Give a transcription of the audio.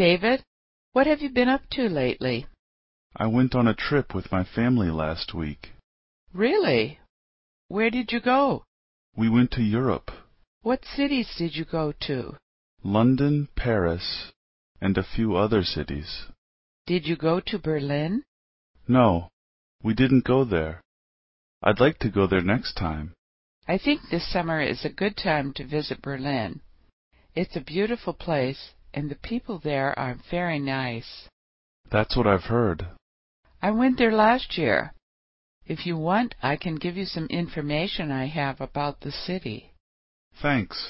David, what have you been up to lately? I went on a trip with my family last week. Really? Where did you go? We went to Europe. What cities did you go to? London, Paris, and a few other cities. Did you go to Berlin? No, we didn't go there. I'd like to go there next time. I think this summer is a good time to visit Berlin. It's a beautiful place and the people there are very nice. That's what I've heard. I went there last year. If you want, I can give you some information I have about the city. Thanks.